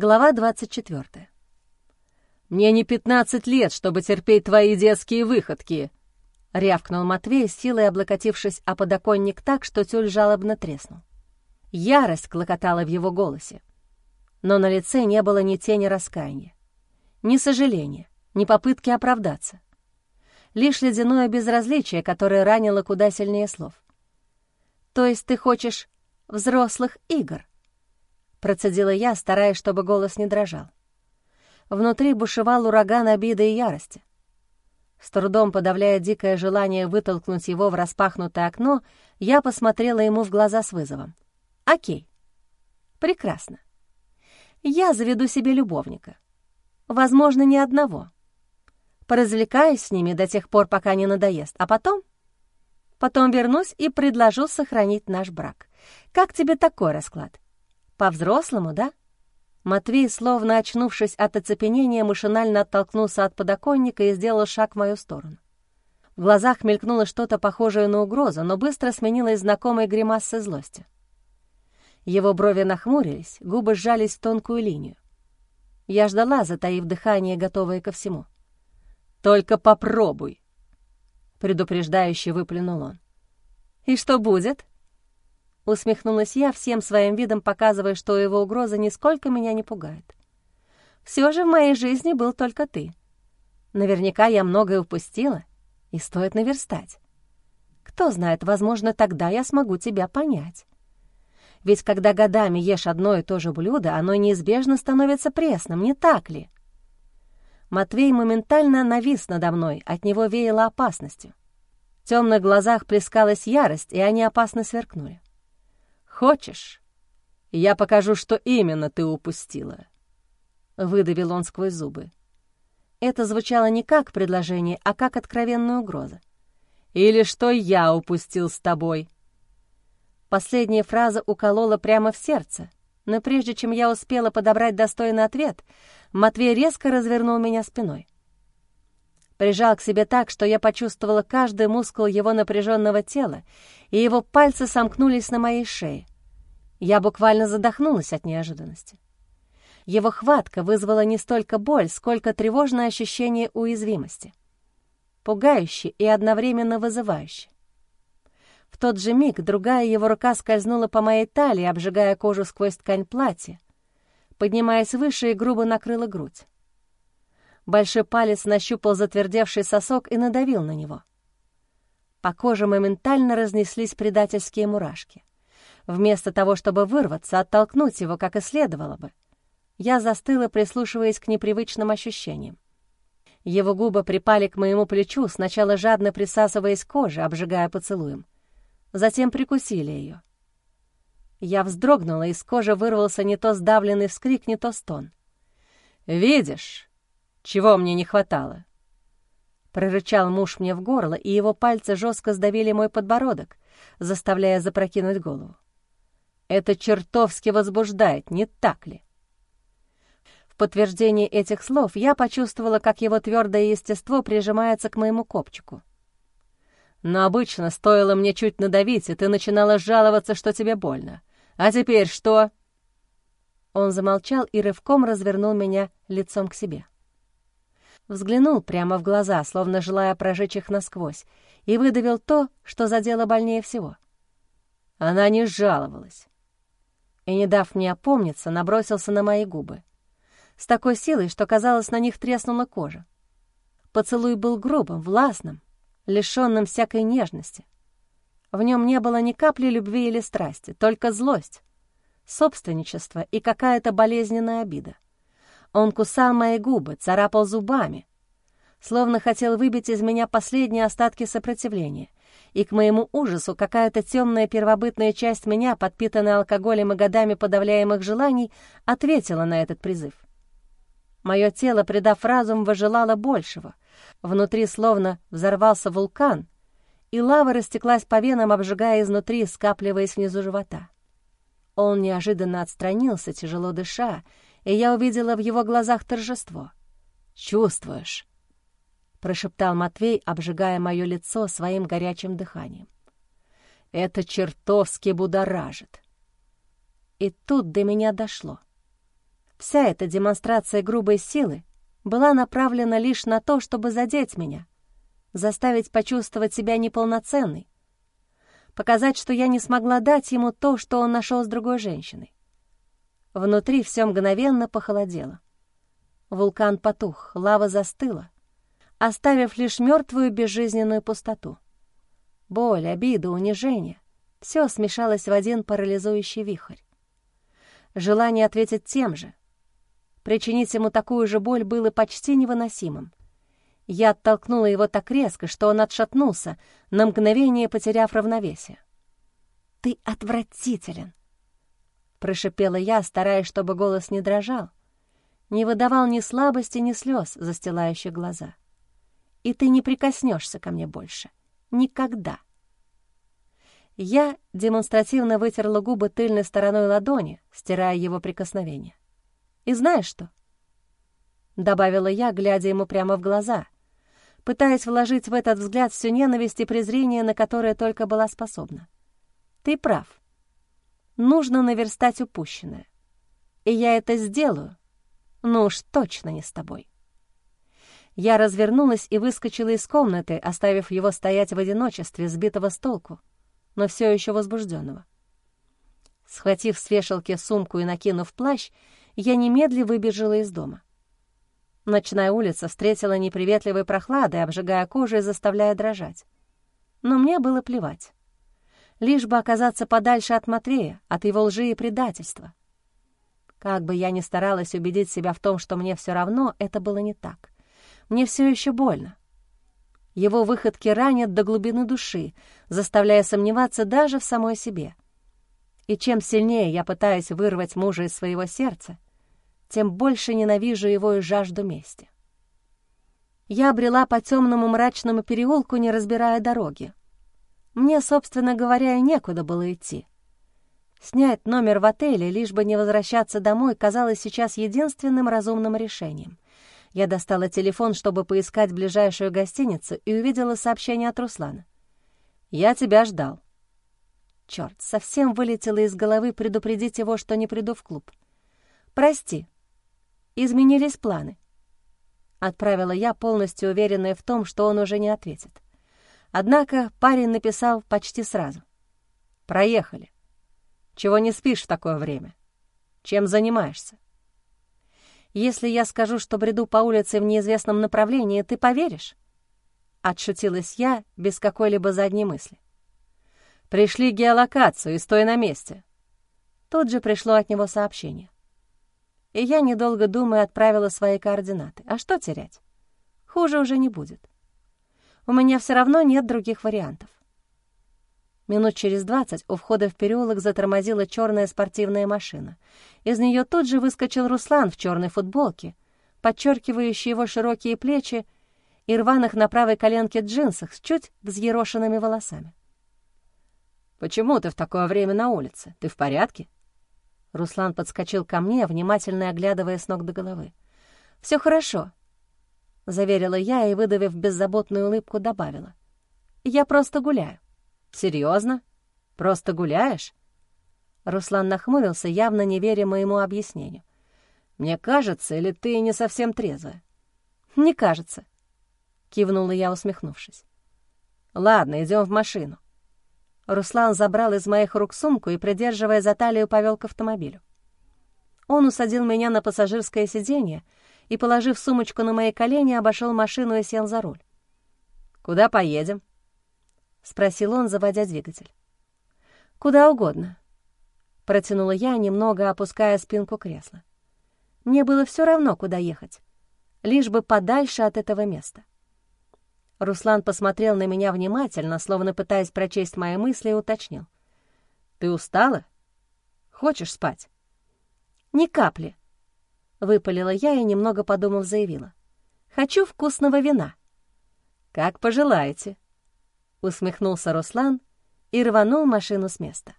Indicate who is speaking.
Speaker 1: Глава 24.
Speaker 2: «Мне не пятнадцать лет, чтобы терпеть твои детские выходки!» — рявкнул Матвей, силой облокотившись о подоконник так, что тюль жалобно треснул. Ярость клокотала в его голосе, но на лице не было ни тени раскаяния, ни сожаления, ни попытки оправдаться. Лишь ледяное безразличие, которое ранило куда сильнее слов. «То есть ты хочешь взрослых игр?» Процедила я, стараясь, чтобы голос не дрожал. Внутри бушевал ураган обиды и ярости. С трудом подавляя дикое желание вытолкнуть его в распахнутое окно, я посмотрела ему в глаза с вызовом. «Окей. Прекрасно. Я заведу себе любовника. Возможно, не одного. Поразвлекаюсь с ними до тех пор, пока не надоест, а потом... Потом вернусь и предложу сохранить наш брак. Как тебе такой расклад? По-взрослому, да?» Матвей, словно очнувшись от оцепенения, машинально оттолкнулся от подоконника и сделал шаг в мою сторону. В глазах мелькнуло что-то похожее на угрозу, но быстро сменилось знакомой гримасой злости. Его брови нахмурились, губы сжались в тонкую линию. Я ждала, затаив дыхание, готовая ко всему. «Только попробуй!» — предупреждающе выплюнул он. «И что будет?» Усмехнулась я, всем своим видом показывая, что его угроза нисколько меня не пугает. Все же в моей жизни был только ты. Наверняка я многое упустила, и стоит наверстать. Кто знает, возможно, тогда я смогу тебя понять. Ведь когда годами ешь одно и то же блюдо, оно неизбежно становится пресным, не так ли? Матвей моментально навис надо мной, от него веяло опасностью. В темных глазах плескалась ярость, и они опасно сверкнули. «Хочешь? Я покажу, что именно ты упустила», — выдавил он сквозь зубы. Это звучало не как предложение, а как откровенная угроза. «Или что я упустил с тобой?» Последняя фраза уколола прямо в сердце, но прежде чем я успела подобрать достойный ответ, Матвей резко развернул меня спиной. Прижал к себе так, что я почувствовала каждый мускул его напряженного тела, и его пальцы сомкнулись на моей шее. Я буквально задохнулась от неожиданности. Его хватка вызвала не столько боль, сколько тревожное ощущение уязвимости. Пугающе и одновременно вызывающе. В тот же миг другая его рука скользнула по моей талии, обжигая кожу сквозь ткань платья, поднимаясь выше и грубо накрыла грудь. Большой палец нащупал затвердевший сосок и надавил на него. По коже моментально разнеслись предательские мурашки. Вместо того, чтобы вырваться, оттолкнуть его, как и следовало бы, я застыла, прислушиваясь к непривычным ощущениям. Его губы припали к моему плечу, сначала жадно присасываясь к коже, обжигая поцелуем. Затем прикусили ее. Я вздрогнула, из кожи вырвался не то сдавленный вскрик, не то стон. «Видишь, чего мне не хватало?» Прорычал муж мне в горло, и его пальцы жестко сдавили мой подбородок, заставляя запрокинуть голову. Это чертовски возбуждает, не так ли? В подтверждение этих слов я почувствовала, как его твердое естество прижимается к моему копчику. Но обычно стоило мне чуть надавить, и ты начинала жаловаться, что тебе больно. А теперь что?» Он замолчал и рывком развернул меня лицом к себе. Взглянул прямо в глаза, словно желая прожечь их насквозь, и выдавил то, что задело больнее всего. Она не жаловалась и, не дав мне опомниться, набросился на мои губы. С такой силой, что, казалось, на них треснула кожа. Поцелуй был грубым, властным, лишённым всякой нежности. В нем не было ни капли любви или страсти, только злость, собственничество и какая-то болезненная обида. Он кусал мои губы, царапал зубами, словно хотел выбить из меня последние остатки сопротивления, и к моему ужасу какая-то темная первобытная часть меня, подпитанная алкоголем и годами подавляемых желаний, ответила на этот призыв. Мое тело, предав разум, выжелало большего. Внутри словно взорвался вулкан, и лава растеклась по венам, обжигая изнутри, скапливаясь внизу живота. Он неожиданно отстранился, тяжело дыша, и я увидела в его глазах торжество. «Чувствуешь?» — прошептал Матвей, обжигая мое лицо своим горячим дыханием. «Это чертовски будоражит». И тут до меня дошло. Вся эта демонстрация грубой силы была направлена лишь на то, чтобы задеть меня, заставить почувствовать себя неполноценной, показать, что я не смогла дать ему то, что он нашел с другой женщиной. Внутри все мгновенно похолодело. Вулкан потух, лава застыла, оставив лишь мертвую безжизненную пустоту. Боль, обида, унижение — все смешалось в один парализующий вихрь. Желание ответить тем же, причинить ему такую же боль было почти невыносимым. Я оттолкнула его так резко, что он отшатнулся, на мгновение потеряв равновесие. «Ты отвратителен!» — прошипела я, стараясь, чтобы голос не дрожал, не выдавал ни слабости, ни слез, застилающих глаза. «И ты не прикоснешься ко мне больше. Никогда!» Я демонстративно вытерла губы тыльной стороной ладони, стирая его прикосновение. «И знаешь что?» — добавила я, глядя ему прямо в глаза — пытаясь вложить в этот взгляд всю ненависть и презрение, на которое только была способна. «Ты прав. Нужно наверстать упущенное. И я это сделаю, но уж точно не с тобой». Я развернулась и выскочила из комнаты, оставив его стоять в одиночестве, сбитого с толку, но все еще возбужденного. Схватив с вешалки сумку и накинув плащ, я немедля выбежала из дома. Ночная улица встретила неприветливой прохладой, обжигая кожу и заставляя дрожать. Но мне было плевать. Лишь бы оказаться подальше от Матвея, от его лжи и предательства. Как бы я ни старалась убедить себя в том, что мне все равно, это было не так. Мне все еще больно. Его выходки ранят до глубины души, заставляя сомневаться даже в самой себе. И чем сильнее я пытаюсь вырвать мужа из своего сердца, тем больше ненавижу его и жажду мести. Я брела по темному мрачному переулку, не разбирая дороги. Мне, собственно говоря, и некуда было идти. Снять номер в отеле, лишь бы не возвращаться домой, казалось сейчас единственным разумным решением. Я достала телефон, чтобы поискать ближайшую гостиницу, и увидела сообщение от Руслана. «Я тебя ждал». Черт, совсем вылетело из головы предупредить его, что не приду в клуб. «Прости», изменились планы. Отправила я, полностью уверенная в том, что он уже не ответит. Однако парень написал почти сразу. «Проехали. Чего не спишь в такое время? Чем занимаешься?» «Если я скажу, что бреду по улице в неизвестном направлении, ты поверишь?» Отшутилась я без какой-либо задней мысли. «Пришли геолокацию и стой на месте». Тут же пришло от него сообщение и я, недолго думая, отправила свои координаты. А что терять? Хуже уже не будет. У меня все равно нет других вариантов. Минут через двадцать у входа в переулок затормозила черная спортивная машина. Из нее тут же выскочил Руслан в черной футболке, подчеркивающий его широкие плечи и рваных на правой коленке джинсах с чуть взъерошенными волосами. «Почему ты в такое время на улице? Ты в порядке?» Руслан подскочил ко мне, внимательно оглядывая с ног до головы. «Все хорошо», — заверила я и, выдавив беззаботную улыбку, добавила. «Я просто гуляю». «Серьезно? Просто гуляешь?» Руслан нахмурился, явно не веря моему объяснению. «Мне кажется, или ты не совсем трезвая?» «Не кажется», — кивнула я, усмехнувшись. «Ладно, идем в машину. Руслан забрал из моих рук сумку и, придерживая за талию, повел к автомобилю. Он усадил меня на пассажирское сиденье и, положив сумочку на мои колени, обошел машину и сел за руль. «Куда поедем?» — спросил он, заводя двигатель. «Куда угодно», — протянула я, немного опуская спинку кресла. Мне было все равно, куда ехать, лишь бы подальше от этого места. Руслан посмотрел на меня внимательно, словно пытаясь прочесть мои мысли, и уточнил. «Ты устала? Хочешь спать?» «Ни капли», — выпалила я и, немного подумав, заявила. «Хочу вкусного вина». «Как пожелаете», — усмехнулся Руслан и рванул машину с места.